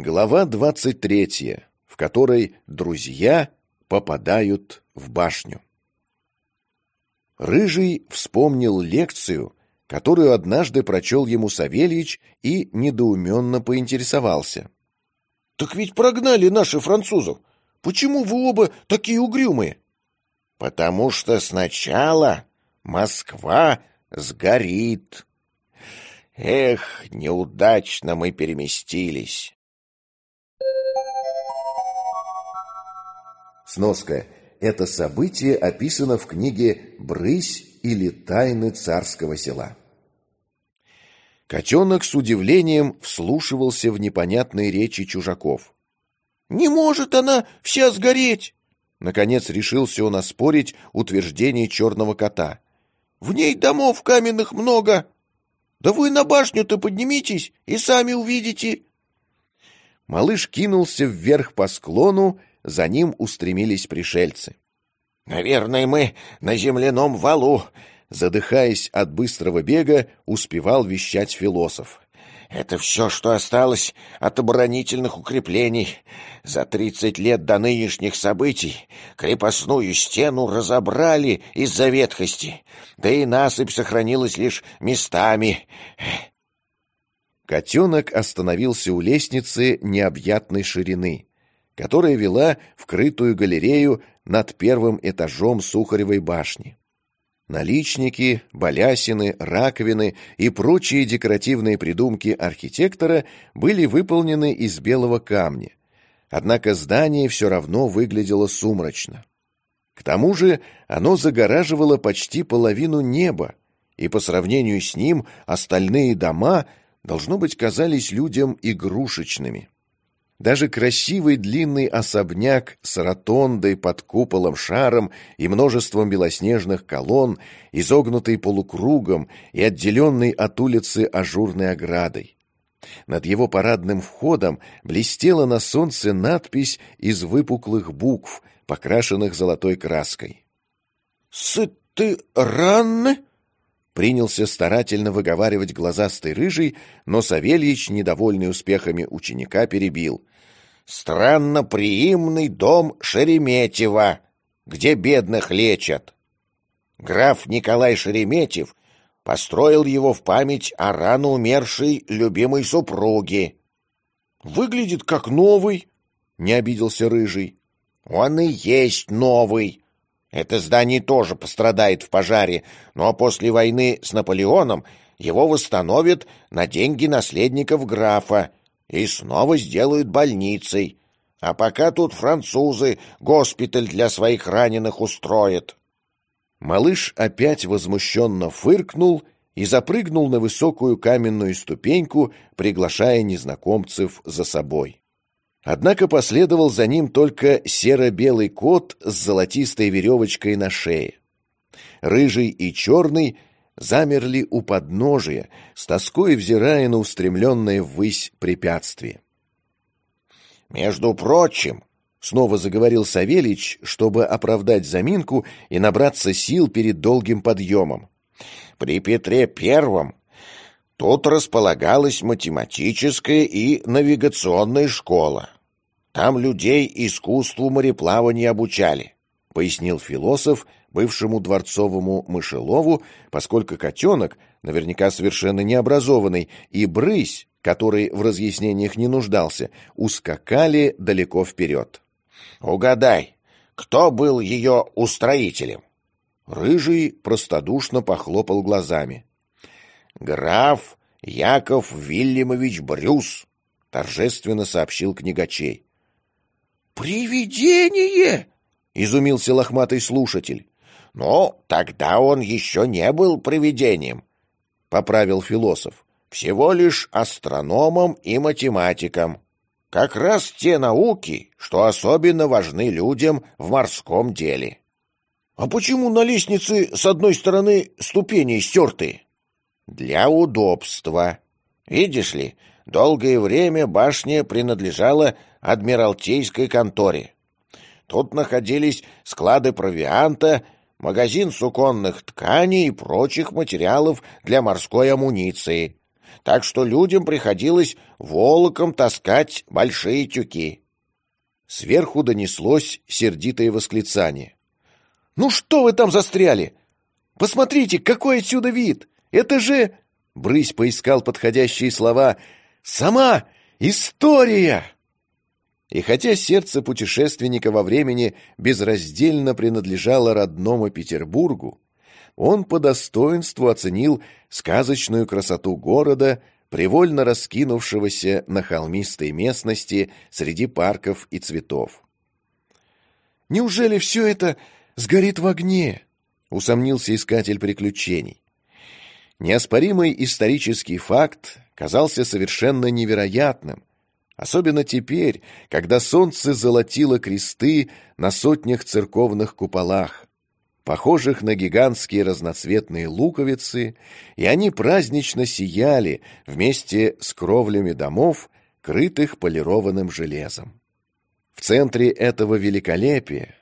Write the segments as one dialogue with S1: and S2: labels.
S1: Глава 23, в которой друзья попадают в башню. Рыжий вспомнил лекцию, которую однажды прочел ему Савельич и недоуменно поинтересовался.
S2: — Так ведь прогнали наши французов. Почему вы оба такие угрюмые?
S3: — Потому что сначала Москва сгорит. Эх, неудачно мы переместились.
S1: Сноска. Это событие описано в книге «Брысь» или «Тайны царского села». Котенок с удивлением вслушивался в непонятные речи чужаков.
S2: «Не может она вся сгореть!»
S1: Наконец решился он оспорить утверждение черного кота.
S2: «В ней домов каменных много! Да вы на башню-то поднимитесь и сами увидите!»
S1: Малыш кинулся вверх по склону за ним устремились пришельцы.
S3: «Наверное, мы на земляном валу», —
S1: задыхаясь от быстрого бега, успевал вещать философ.
S3: «Это все, что осталось от оборонительных укреплений. За тридцать лет до нынешних событий крепостную стену разобрали из-за ветхости, да и насыпь сохранилась лишь местами».
S1: Котенок остановился у лестницы необъятной ширины которая вела в крытую галерею над первым этажом Сухаревой башни. Наличники, балясины, раковины и прочие декоративные придумки архитектора были выполнены из белого камня, однако здание все равно выглядело сумрачно. К тому же оно загораживало почти половину неба, и по сравнению с ним остальные дома, должно быть, казались людям игрушечными. Даже красивый длинный особняк с ротондой под куполом шаром и множеством белоснежных колонн, изогнутый полукругом и отделенный от улицы ажурной оградой. Над его парадным входом блестела на солнце надпись из выпуклых букв, покрашенных золотой краской.
S2: «Сыты ранны?»
S1: Принялся старательно выговаривать глазастый рыжий, но Савельич, недовольный успехами ученика, перебил.
S3: «Странноприимный дом Шереметьева, где бедных лечат. Граф Николай Шереметьев построил его в память о рано умершей любимой супруге».
S2: «Выглядит как новый», —
S1: не обиделся рыжий.
S3: «Он и есть новый», это здание тоже пострадает в пожаре, но после войны с Наполеоном его восстановят на деньги наследников графа и снова сделают больницей. А пока тут французы госпиталь для своих раненых устроят.
S1: Малыш опять возмущенно фыркнул и запрыгнул на высокую каменную ступеньку, приглашая незнакомцев за собой. Однако последовал за ним только серо-белый кот с золотистой веревочкой на шее. Рыжий и черный замерли у подножия, с тоской взирая на устремленное ввысь препятствие.
S3: «Между прочим», — снова заговорил Савельич, чтобы оправдать заминку и набраться сил перед долгим подъемом, «при Петре Первом Тут располагалась математическая и навигационная школа. Там людей искусству мореплавания обучали, пояснил философ бывшему дворцовому мышелову, поскольку котенок, наверняка совершенно необразованный, и брысь, который в разъяснениях не нуждался, ускакали далеко вперед. «Угадай, кто был ее устроителем?» Рыжий простодушно похлопал глазами граф Яков Вильямович Брюс, торжественно сообщил книгачей.
S2: «Привидение!»
S3: — изумился лохматый слушатель. «Но тогда он еще не был привидением», — поправил философ. «Всего лишь астрономом и математиком. Как раз те науки, что особенно важны людям в морском деле».
S2: «А почему на лестнице с одной стороны ступени стертые?»
S3: для удобства. Видишь ли, долгое время башня принадлежала Адмиралтейской конторе. Тут находились склады провианта, магазин суконных тканей и прочих материалов для морской амуниции. так что людям приходилось волоком таскать большие тюки.
S1: Сверху донеслось сердитое восклицание. «Ну что вы там застряли? Посмотрите, какой отсюда вид! Это же...» Брысь поискал подходящие слова. «Сама история!» И хотя сердце путешественника во времени безраздельно принадлежало родному Петербургу, он по достоинству оценил сказочную красоту города, привольно раскинувшегося на холмистой местности среди парков и цветов. «Неужели все это сгорит в огне?» — усомнился искатель приключений. Неоспоримый исторический факт казался совершенно невероятным, особенно теперь, когда солнце золотило кресты на сотнях церковных куполах, похожих на гигантские разноцветные луковицы, и они празднично сияли вместе с кровлями домов, крытых полированным железом. В центре этого великолепия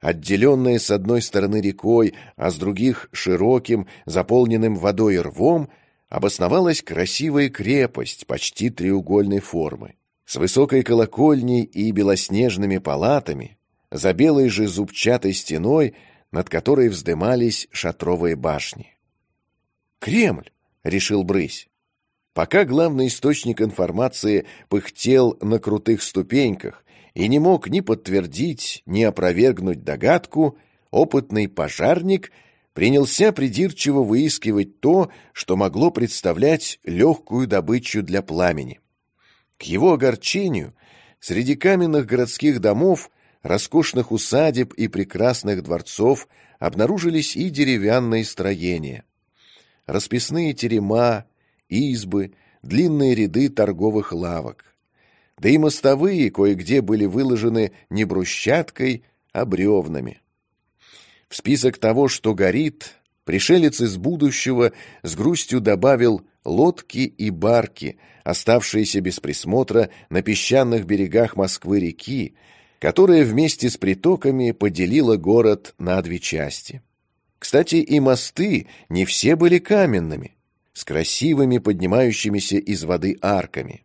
S1: отделенная с одной стороны рекой, а с других широким, заполненным водой рвом, обосновалась красивая крепость почти треугольной формы, с высокой колокольней и белоснежными палатами, за белой же зубчатой стеной, над которой вздымались шатровые башни. «Кремль!» — решил Брысь. Пока главный источник информации пыхтел на крутых ступеньках и не мог ни подтвердить, ни опровергнуть догадку, опытный пожарник принялся придирчиво выискивать то, что могло представлять легкую добычу для пламени. К его огорчению, среди каменных городских домов, роскошных усадеб и прекрасных дворцов обнаружились и деревянные строения. Расписные терема, избы, длинные ряды торговых лавок да и мостовые кое-где были выложены не брусчаткой, а бревнами. В список того, что горит, пришелец из будущего с грустью добавил лодки и барки, оставшиеся без присмотра на песчаных берегах Москвы-реки, которая вместе с притоками поделила город на две части. Кстати, и мосты не все были каменными, с красивыми поднимающимися из воды арками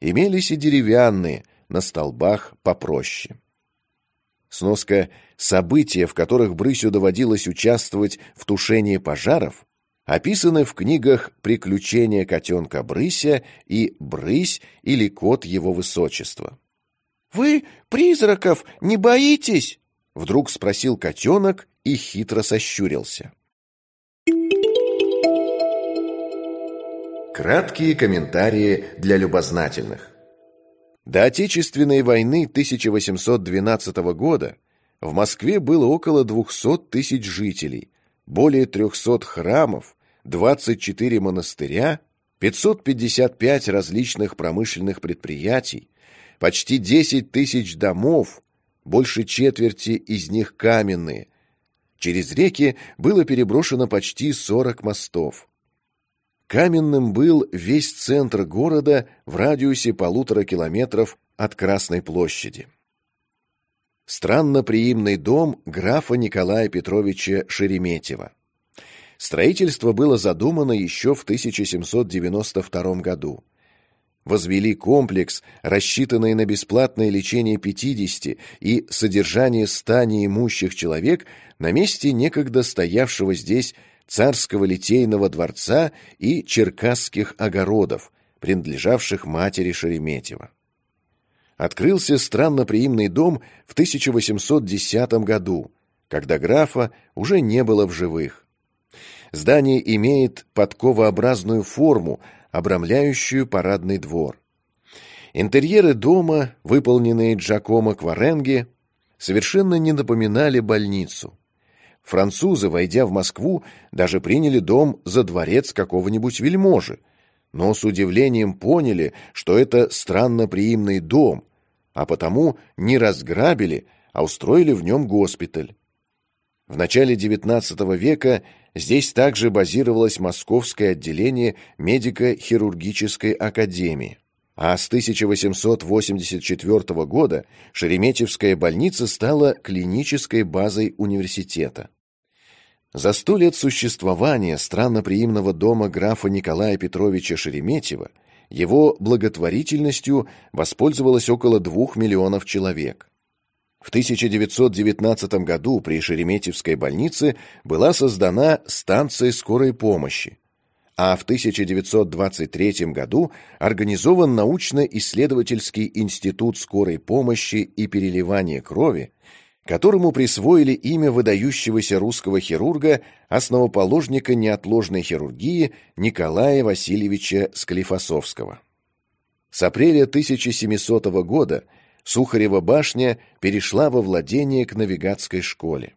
S1: имелись и деревянные, на столбах попроще. Сноска «События, в которых Брысю доводилось участвовать в тушении пожаров» описаны в книгах «Приключения котенка Брыся» и «Брысь» или «Кот его высочества».
S2: «Вы призраков не боитесь?»
S1: — вдруг спросил котенок и хитро сощурился. Краткие комментарии для любознательных. До Отечественной войны 1812 года в Москве было около 200 тысяч жителей, более 300 храмов, 24 монастыря, 555 различных промышленных предприятий, почти 10 тысяч домов, больше четверти из них каменные. Через реки было переброшено почти 40 мостов. Каменным был весь центр города в радиусе полутора километров от Красной площади. Странно-приимный дом графа Николая Петровича Шереметьева. Строительство было задумано еще в 1792 году. Возвели комплекс, рассчитанный на бесплатное лечение 50 и содержание 100 неимущих человек на месте некогда стоявшего здесь царского литейного дворца и черкасских огородов, принадлежавших матери Шереметьева. Открылся странноприимный дом в 1810 году, когда графа уже не было в живых. Здание имеет подковообразную форму, обрамляющую парадный двор. Интерьеры дома, выполненные Джакомо Кваренге, совершенно не напоминали больницу. Французы, войдя в Москву, даже приняли дом за дворец какого-нибудь вельможи, но с удивлением поняли, что это странноприимный дом, а потому не разграбили, а устроили в нем госпиталь. В начале XIX века здесь также базировалось Московское отделение медико-хирургической академии. А с 1884 года Шереметьевская больница стала клинической базой университета. За сто лет существования странноприимного дома графа Николая Петровича Шереметьева его благотворительностью воспользовалось около двух миллионов человек. В 1919 году при Шереметьевской больнице была создана станция скорой помощи, а в 1923 году организован научно-исследовательский институт скорой помощи и переливания крови, которому присвоили имя выдающегося русского хирурга, основоположника неотложной хирургии Николая Васильевича Склифосовского. С апреля 1700 года Сухарева башня перешла во владение к навигатской школе.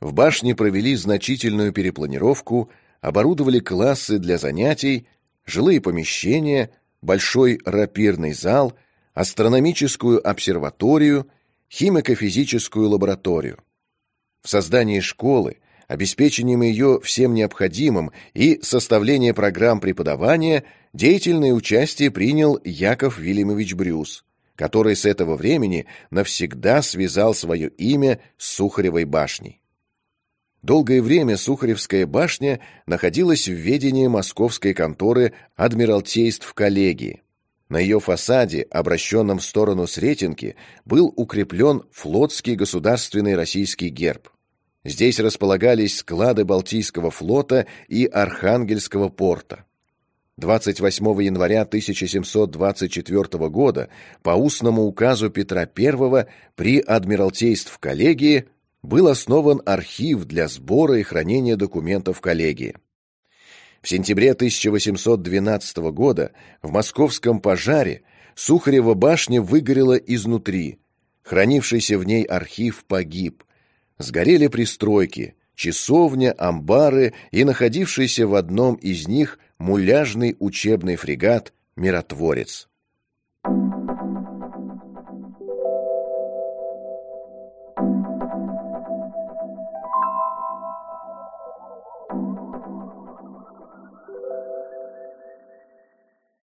S1: В башне провели значительную перепланировку, оборудовали классы для занятий, жилые помещения, большой рапирный зал, астрономическую обсерваторию – химико-физическую лабораторию. В создании школы, обеспечением ее всем необходимым и составление программ преподавания деятельное участие принял Яков Вильямович Брюс, который с этого времени навсегда связал свое имя с Сухаревой башней. Долгое время Сухаревская башня находилась в ведении московской конторы Адмиралтейств коллегии. На ее фасаде, обращенном в сторону Сретенки, был укреплен флотский государственный российский герб. Здесь располагались склады Балтийского флота и Архангельского порта. 28 января 1724 года по устному указу Петра I при Адмиралтейств коллегии был основан архив для сбора и хранения документов коллегии. В сентябре 1812 года в московском пожаре Сухарева башня выгорела изнутри. Хранившийся в ней архив погиб. Сгорели пристройки, часовня, амбары и находившийся в одном из них муляжный учебный фрегат «Миротворец».